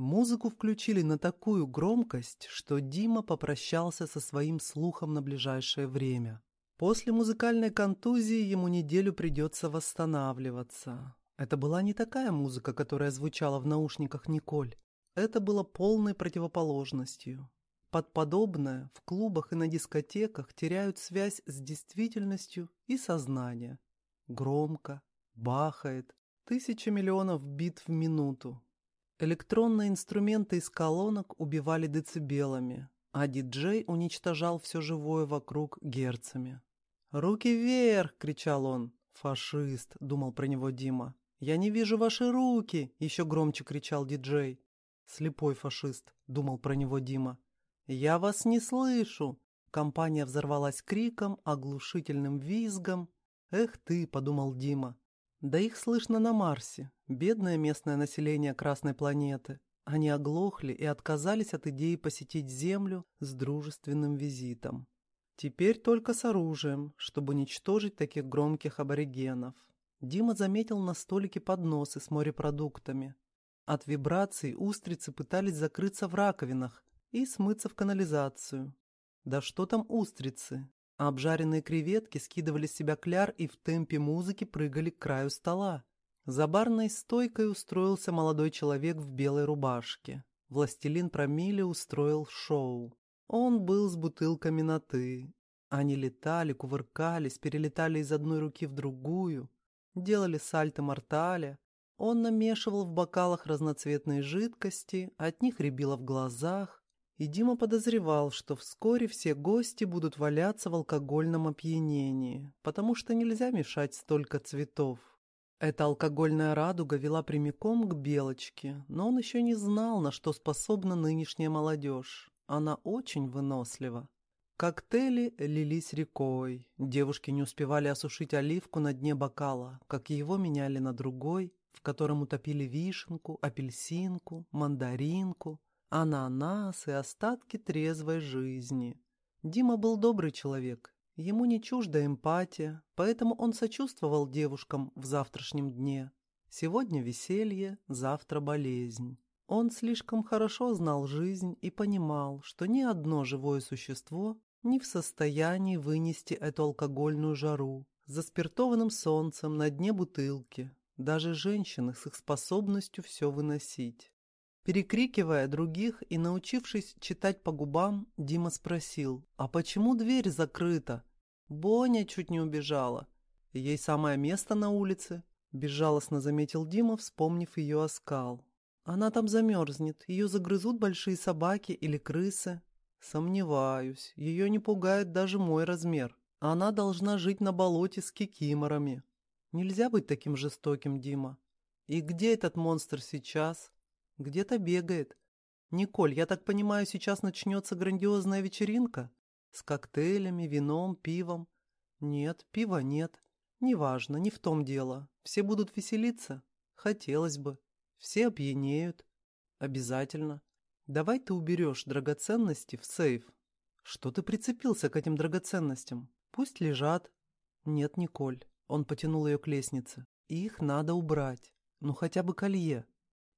Музыку включили на такую громкость, что Дима попрощался со своим слухом на ближайшее время. После музыкальной контузии ему неделю придется восстанавливаться. Это была не такая музыка, которая звучала в наушниках Николь. Это было полной противоположностью. Под подобное в клубах и на дискотеках теряют связь с действительностью и сознанием. Громко, бахает, тысяча миллионов бит в минуту. Электронные инструменты из колонок убивали децибелами, а диджей уничтожал все живое вокруг герцами. «Руки вверх!» — кричал он. «Фашист!» — думал про него Дима. «Я не вижу ваши руки!» — еще громче кричал диджей. «Слепой фашист!» — думал про него Дима. «Я вас не слышу!» Компания взорвалась криком, оглушительным визгом. «Эх ты!» — подумал Дима. Да их слышно на Марсе, бедное местное население Красной планеты. Они оглохли и отказались от идеи посетить Землю с дружественным визитом. Теперь только с оружием, чтобы уничтожить таких громких аборигенов. Дима заметил на столике подносы с морепродуктами. От вибраций устрицы пытались закрыться в раковинах и смыться в канализацию. Да что там устрицы? Обжаренные креветки скидывали с себя кляр и в темпе музыки прыгали к краю стола. За барной стойкой устроился молодой человек в белой рубашке. Властелин Промили устроил шоу. Он был с бутылками на «ты». Они летали, кувыркались, перелетали из одной руки в другую, делали сальто-мортале. Он намешивал в бокалах разноцветные жидкости, от них рябило в глазах, и Дима подозревал, что вскоре все гости будут валяться в алкогольном опьянении, потому что нельзя мешать столько цветов. Эта алкогольная радуга вела прямиком к Белочке, но он еще не знал, на что способна нынешняя молодежь. Она очень вынослива. Коктейли лились рекой. Девушки не успевали осушить оливку на дне бокала, как его меняли на другой, в котором утопили вишенку, апельсинку, мандаринку, ананас и остатки трезвой жизни. Дима был добрый человек, ему не чужда эмпатия, поэтому он сочувствовал девушкам в завтрашнем дне. Сегодня веселье, завтра болезнь. Он слишком хорошо знал жизнь и понимал, что ни одно живое существо не в состоянии вынести эту алкогольную жару за спиртованным солнцем на дне бутылки, даже женщины с их способностью все выносить. Перекрикивая других и научившись читать по губам, Дима спросил, «А почему дверь закрыта?» Боня чуть не убежала. «Ей самое место на улице», — безжалостно заметил Дима, вспомнив ее оскал. «Она там замерзнет, ее загрызут большие собаки или крысы». «Сомневаюсь, ее не пугает даже мой размер. Она должна жить на болоте с кикиморами. Нельзя быть таким жестоким, Дима. И где этот монстр сейчас?» Где-то бегает. Николь, я так понимаю, сейчас начнется грандиозная вечеринка? С коктейлями, вином, пивом? Нет, пива нет. Неважно, не в том дело. Все будут веселиться? Хотелось бы. Все опьянеют. Обязательно. Давай ты уберешь драгоценности в сейф. Что ты прицепился к этим драгоценностям? Пусть лежат. Нет, Николь. Он потянул ее к лестнице. Их надо убрать. Ну хотя бы колье.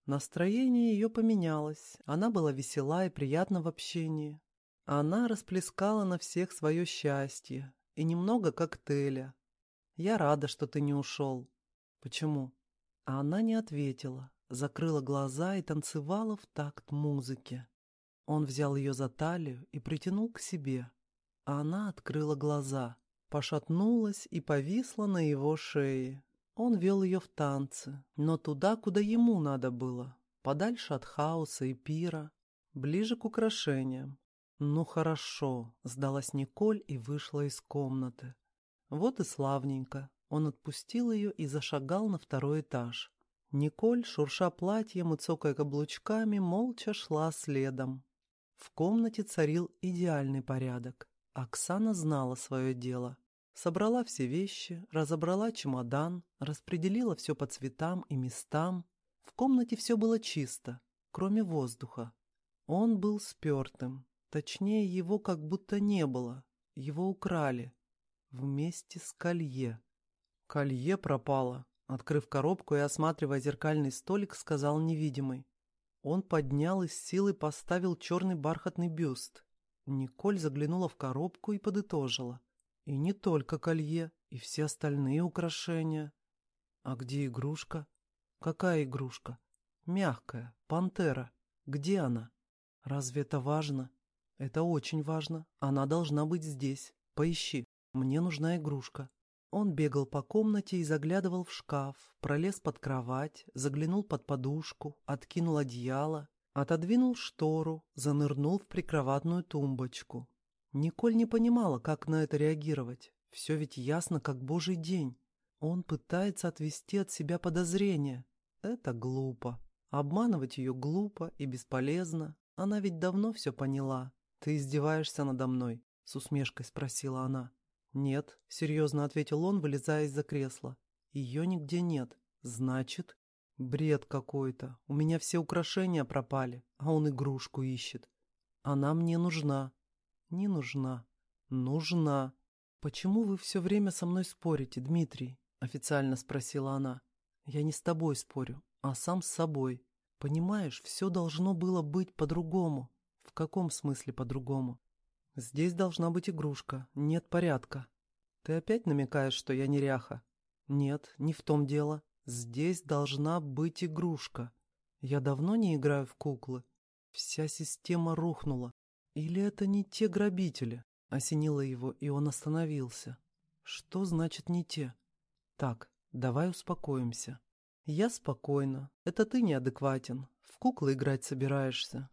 Настроение ее поменялось, она была весела и приятна в общении. Она расплескала на всех свое счастье и немного коктейля. «Я рада, что ты не ушел». «Почему?» А она не ответила, закрыла глаза и танцевала в такт музыки. Он взял ее за талию и притянул к себе, а она открыла глаза, пошатнулась и повисла на его шее. Он вел ее в танцы, но туда, куда ему надо было, подальше от хаоса и пира, ближе к украшениям. «Ну хорошо», — сдалась Николь и вышла из комнаты. Вот и славненько. Он отпустил ее и зашагал на второй этаж. Николь, шурша платьем и цокая каблучками, молча шла следом. В комнате царил идеальный порядок. Оксана знала свое дело. Собрала все вещи, разобрала чемодан, распределила все по цветам и местам. В комнате все было чисто, кроме воздуха. Он был спертым, точнее, его как будто не было. Его украли. Вместе с колье. Колье пропало. Открыв коробку и осматривая зеркальный столик, сказал невидимый. Он поднял и с силой поставил черный бархатный бюст. Николь заглянула в коробку и подытожила. И не только колье, и все остальные украшения. А где игрушка? Какая игрушка? Мягкая, пантера. Где она? Разве это важно? Это очень важно. Она должна быть здесь. Поищи. Мне нужна игрушка. Он бегал по комнате и заглядывал в шкаф, пролез под кровать, заглянул под подушку, откинул одеяло, отодвинул штору, занырнул в прикроватную тумбочку. Николь не понимала, как на это реагировать. Все ведь ясно, как божий день. Он пытается отвести от себя подозрения. Это глупо. Обманывать ее глупо и бесполезно. Она ведь давно все поняла. «Ты издеваешься надо мной?» — с усмешкой спросила она. «Нет», — серьезно ответил он, вылезая из-за кресла. «Ее нигде нет. Значит, бред какой-то. У меня все украшения пропали, а он игрушку ищет. Она мне нужна». «Не нужна». «Нужна». «Почему вы все время со мной спорите, Дмитрий?» — официально спросила она. «Я не с тобой спорю, а сам с собой. Понимаешь, все должно было быть по-другому». «В каком смысле по-другому?» Здесь должна быть игрушка. Нет порядка. Ты опять намекаешь, что я неряха? Нет, не в том дело. Здесь должна быть игрушка. Я давно не играю в куклы. Вся система рухнула. Или это не те грабители? Осенило его, и он остановился. Что значит не те? Так, давай успокоимся. Я спокойно. Это ты неадекватен. В куклы играть собираешься.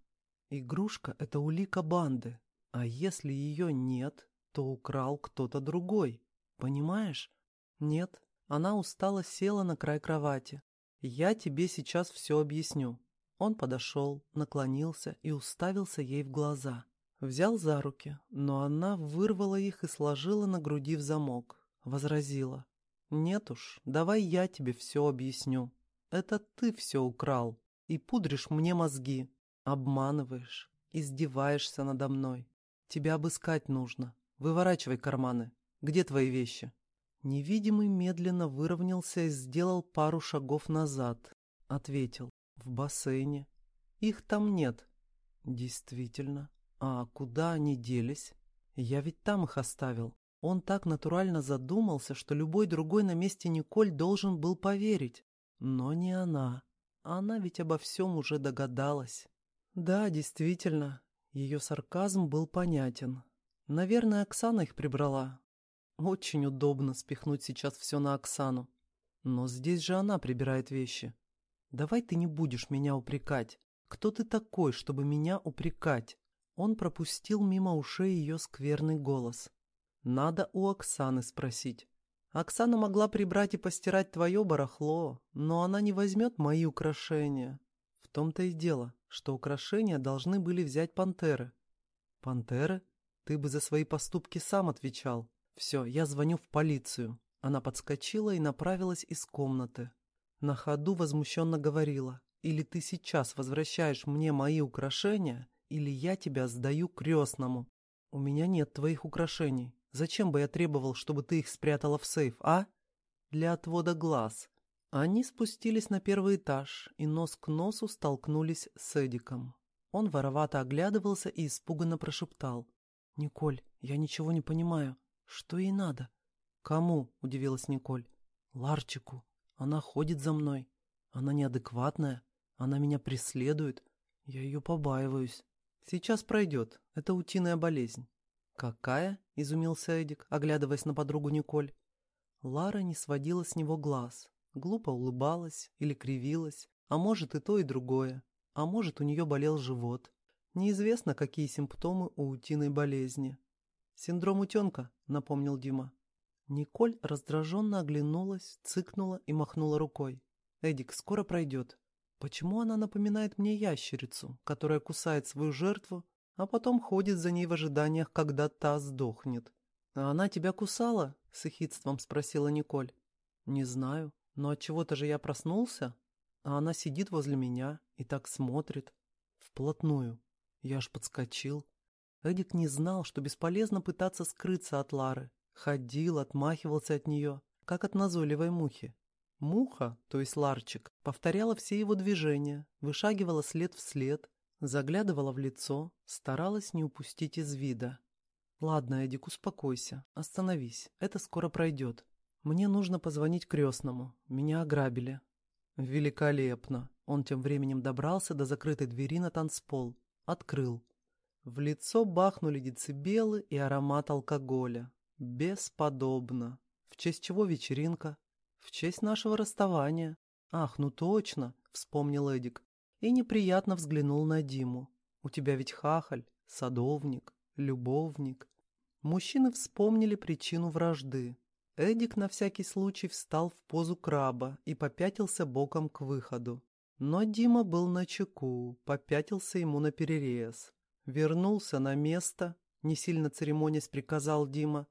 Игрушка — это улика банды. А если ее нет, то украл кто-то другой. Понимаешь? Нет. Она устало села на край кровати. Я тебе сейчас все объясню. Он подошел, наклонился и уставился ей в глаза. Взял за руки, но она вырвала их и сложила на груди в замок. Возразила. «Нет уж, давай я тебе все объясню. Это ты все украл и пудришь мне мозги, обманываешь, издеваешься надо мной. Тебя обыскать нужно. Выворачивай карманы. Где твои вещи?» Невидимый медленно выровнялся и сделал пару шагов назад. Ответил. «В бассейне. Их там нет». «Действительно. А куда они делись? Я ведь там их оставил». Он так натурально задумался, что любой другой на месте Николь должен был поверить. Но не она. Она ведь обо всем уже догадалась. Да, действительно, ее сарказм был понятен. Наверное, Оксана их прибрала. Очень удобно спихнуть сейчас все на Оксану. Но здесь же она прибирает вещи. Давай ты не будешь меня упрекать. Кто ты такой, чтобы меня упрекать? Он пропустил мимо ушей ее скверный голос. Надо у Оксаны спросить. Оксана могла прибрать и постирать твое барахло, но она не возьмет мои украшения. В том-то и дело что украшения должны были взять пантеры. Пантеры? Ты бы за свои поступки сам отвечал. Все, я звоню в полицию. Она подскочила и направилась из комнаты. На ходу возмущенно говорила. Или ты сейчас возвращаешь мне мои украшения, или я тебя сдаю крестному. У меня нет твоих украшений. Зачем бы я требовал, чтобы ты их спрятала в сейф, а? Для отвода глаз. Они спустились на первый этаж и нос к носу столкнулись с Эдиком. Он воровато оглядывался и испуганно прошептал. «Николь, я ничего не понимаю. Что ей надо?» «Кому?» — удивилась Николь. «Ларчику. Она ходит за мной. Она неадекватная. Она меня преследует. Я ее побаиваюсь. Сейчас пройдет. Это утиная болезнь». «Какая?» — изумился Эдик, оглядываясь на подругу Николь. Лара не сводила с него глаз, глупо улыбалась или кривилась, а может и то, и другое. А может, у нее болел живот. Неизвестно, какие симптомы у утиной болезни. «Синдром утенка», — напомнил Дима. Николь раздраженно оглянулась, цыкнула и махнула рукой. «Эдик, скоро пройдет. Почему она напоминает мне ящерицу, которая кусает свою жертву, а потом ходит за ней в ожиданиях, когда та сдохнет?» «А она тебя кусала?» — с эхидством спросила Николь. «Не знаю. Но от чего то же я проснулся, а она сидит возле меня и так смотрит. Вплотную. Я аж подскочил. Эдик не знал, что бесполезно пытаться скрыться от Лары. Ходил, отмахивался от нее, как от назойливой мухи. Муха, то есть Ларчик, повторяла все его движения, вышагивала след в след, заглядывала в лицо, старалась не упустить из вида. «Ладно, Эдик, успокойся, остановись, это скоро пройдет. Мне нужно позвонить крестному, меня ограбили». «Великолепно!» Он тем временем добрался до закрытой двери на танцпол, открыл. В лицо бахнули децибелы и аромат алкоголя. Бесподобно. В честь чего вечеринка? В честь нашего расставания. Ах, ну точно, вспомнил Эдик. И неприятно взглянул на Диму. У тебя ведь хахаль, садовник, любовник. Мужчины вспомнили причину вражды. Эдик на всякий случай встал в позу краба и попятился боком к выходу. Но Дима был на чеку, попятился ему на перерез. Вернулся на место, не сильно церемонясь приказал Дима.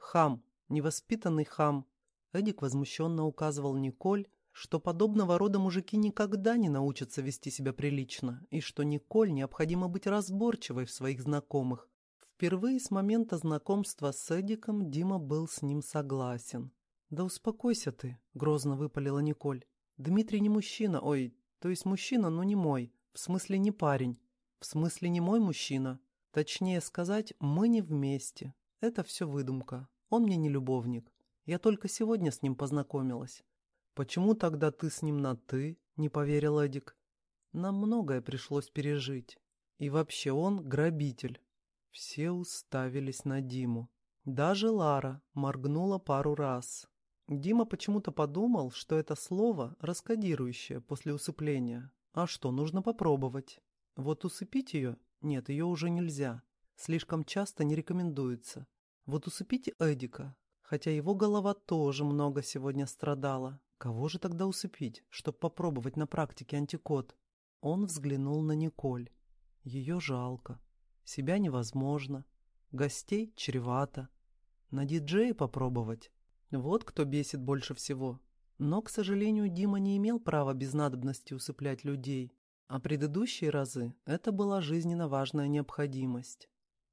«Хам, невоспитанный хам, Эдик возмущенно указывал Николь, что подобного рода мужики никогда не научатся вести себя прилично, и что Николь необходимо быть разборчивой в своих знакомых. Впервые с момента знакомства с Эдиком Дима был с ним согласен. «Да успокойся ты», — грозно выпалила Николь. «Дмитрий не мужчина, ой, то есть мужчина, но не мой, в смысле не парень, в смысле не мой мужчина. Точнее сказать, мы не вместе. Это все выдумка. Он мне не любовник. Я только сегодня с ним познакомилась. Почему тогда ты с ним на «ты»?» — не поверил Эдик. Нам многое пришлось пережить. И вообще он грабитель. Все уставились на Диму. Даже Лара моргнула пару раз. Дима почему-то подумал, что это слово раскодирующее после усыпления. А что, нужно попробовать. Вот усыпить ее? Нет, ее уже нельзя. Слишком часто не рекомендуется. Вот усыпите Эдика, Хотя его голова тоже много сегодня страдала. Кого же тогда усыпить, чтобы попробовать на практике антикод? Он взглянул на Николь. Ее жалко. Себя невозможно. Гостей чревато. На диджея попробовать. Вот кто бесит больше всего. Но, к сожалению, Дима не имел права без надобности усыплять людей. А предыдущие разы это была жизненно важная необходимость.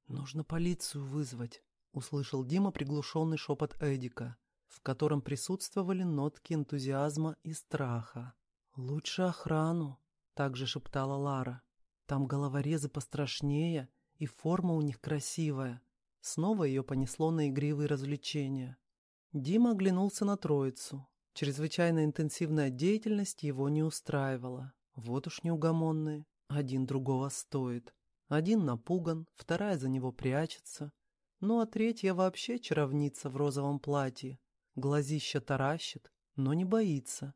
Нужно полицию вызвать услышал Дима приглушенный шепот Эдика, в котором присутствовали нотки энтузиазма и страха. «Лучше охрану», — также шептала Лара. «Там головорезы пострашнее, и форма у них красивая». Снова ее понесло на игривые развлечения. Дима оглянулся на троицу. Чрезвычайно интенсивная деятельность его не устраивала. Вот уж неугомонные. Один другого стоит. Один напуган, вторая за него прячется, ну а третья вообще чаровница в розовом платье. Глазища таращит, но не боится.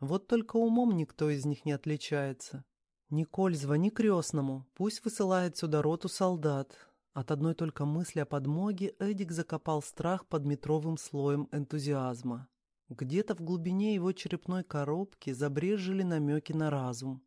Вот только умом никто из них не отличается. «Николь, звони крестному, пусть высылает сюда роту солдат». От одной только мысли о подмоге Эдик закопал страх под метровым слоем энтузиазма. Где-то в глубине его черепной коробки забрежили намеки на разум.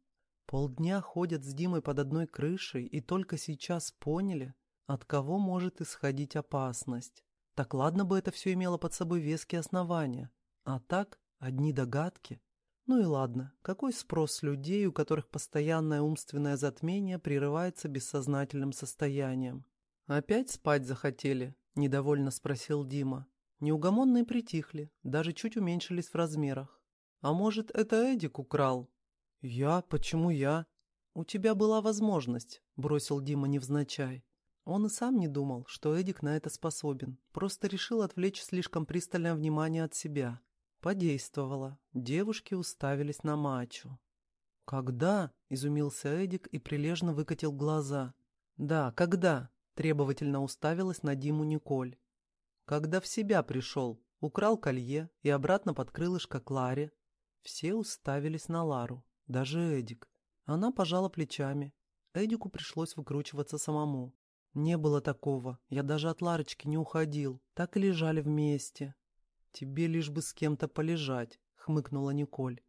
Полдня ходят с Димой под одной крышей и только сейчас поняли, от кого может исходить опасность? Так ладно бы это все имело под собой веские основания. А так, одни догадки. Ну и ладно, какой спрос людей, у которых постоянное умственное затмение прерывается бессознательным состоянием? «Опять спать захотели?» – недовольно спросил Дима. Неугомонные притихли, даже чуть уменьшились в размерах. «А может, это Эдик украл?» «Я? Почему я?» «У тебя была возможность», – бросил Дима невзначай. Он и сам не думал, что Эдик на это способен, просто решил отвлечь слишком пристальное внимание от себя. Подействовало. Девушки уставились на мачо. «Когда?» — изумился Эдик и прилежно выкатил глаза. «Да, когда?» — требовательно уставилась на Диму Николь. «Когда в себя пришел, украл колье и обратно под крылышко Кларе». Все уставились на Лару, даже Эдик. Она пожала плечами. Эдику пришлось выкручиваться самому. Не было такого. Я даже от Ларочки не уходил. Так и лежали вместе. Тебе лишь бы с кем-то полежать, хмыкнула Николь.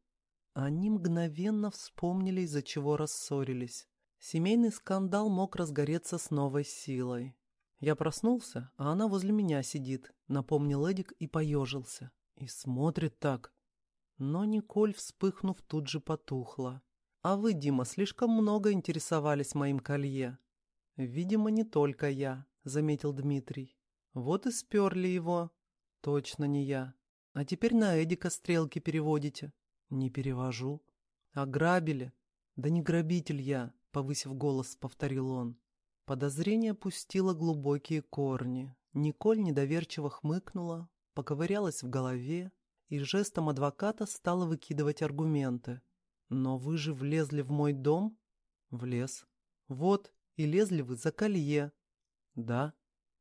Они мгновенно вспомнили, из-за чего рассорились. Семейный скандал мог разгореться с новой силой. Я проснулся, а она возле меня сидит, напомнил Эдик и поежился. И смотрит так. Но Николь, вспыхнув, тут же потухла. А вы, Дима, слишком много интересовались моим колье. «Видимо, не только я», — заметил Дмитрий. «Вот и сперли его». «Точно не я». А теперь на Эдика стрелки переводите. Не перевожу. Ограбили? Да не грабитель я, повысив голос, повторил он. Подозрение пустило глубокие корни. Николь недоверчиво хмыкнула, поковырялась в голове и жестом адвоката стала выкидывать аргументы. «Но вы же влезли в мой дом?» «Влез». «Вот, и лезли вы за колье». «Да».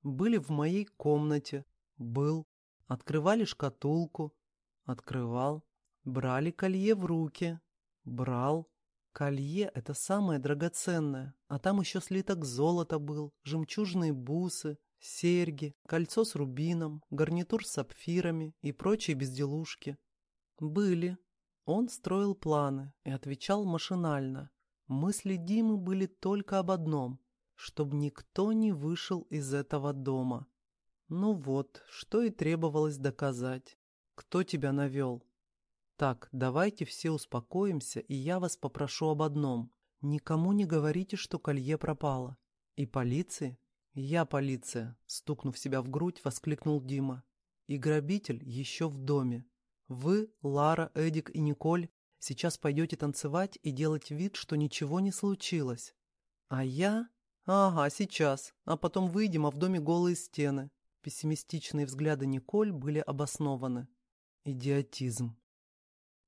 «Были в моей комнате». «Был». «Открывали шкатулку». «Открывал». «Брали колье в руки». «Брал». Колье — это самое драгоценное, а там еще слиток золота был, жемчужные бусы, серьги, кольцо с рубином, гарнитур с сапфирами и прочие безделушки. Были. Он строил планы и отвечал машинально. Мысли Димы были только об одном — чтобы никто не вышел из этого дома. Ну вот, что и требовалось доказать. Кто тебя навел? Так, давайте все успокоимся, и я вас попрошу об одном. Никому не говорите, что колье пропало. И полиции? Я полиция, стукнув себя в грудь, воскликнул Дима. И грабитель еще в доме. Вы, Лара, Эдик и Николь, сейчас пойдете танцевать и делать вид, что ничего не случилось. А я... Ага, сейчас. А потом выйдем, а в доме голые стены. Пессимистичные взгляды Николь были обоснованы. Идиотизм.